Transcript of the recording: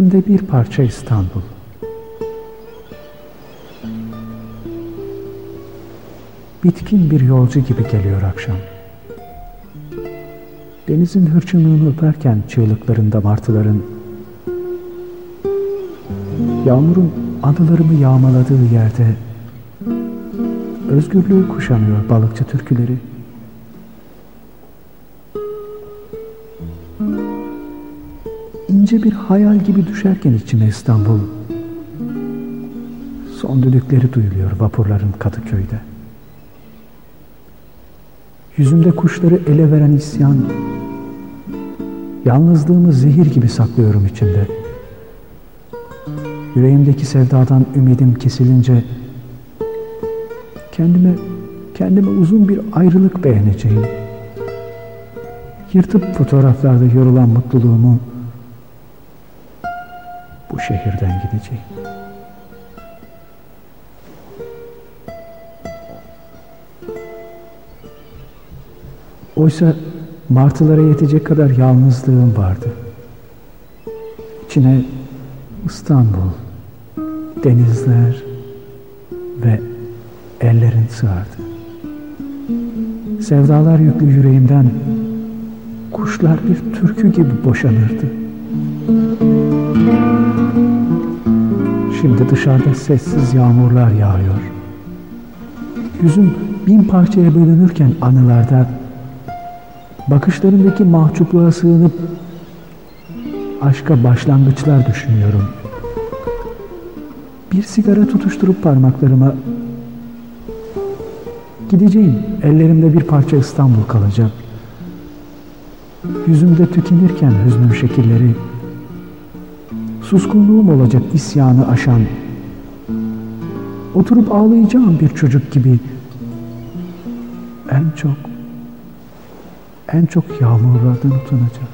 Yüreğimde bir parça İstanbul. Bitkin bir yolcu gibi geliyor akşam. Denizin hırçınlığını öperken çığlıklarında martıların, yağmurun anılarımı yağmaladığı yerde özgürlüğü kuşanıyor balıkçı türküleri. İnce bir hayal gibi düşerken içime İstanbul, son düdükleri duyuluyor vapurların Kadıköy'de. Yüzümde kuşları ele veren isyan, yalnızlığımı zehir gibi saklıyorum içimde. Yüreğimdeki sevdadan ümidim kesilince, kendime, kendime uzun bir ayrılık beğeneceğim. Yırtıp fotoğraflarda yorulan mutluluğumu, şehirden gideceğim. Oysa martılara yetecek kadar yalnızlığım vardı. İçine İstanbul, denizler ve ellerin sığardı. Sevdalar yüklü yüreğimden kuşlar bir türkü gibi boşanırdı. Şimdi dışarıda sessiz yağmurlar yağıyor. Yüzüm bin parçaya bölünürken anılarda bakışlarındaki mahcupluğa sığınıp aşka başlangıçlar düşünüyorum. Bir sigara tutuşturup parmaklarıma gideceğim. Ellerimde bir parça İstanbul kalacak. Yüzümde tükenirken hüznün şekilleri suskunluğum olacak isyanı aşan. Oturup ağlayacağım bir çocuk gibi. En çok, en çok yağmurlardan utanacağım.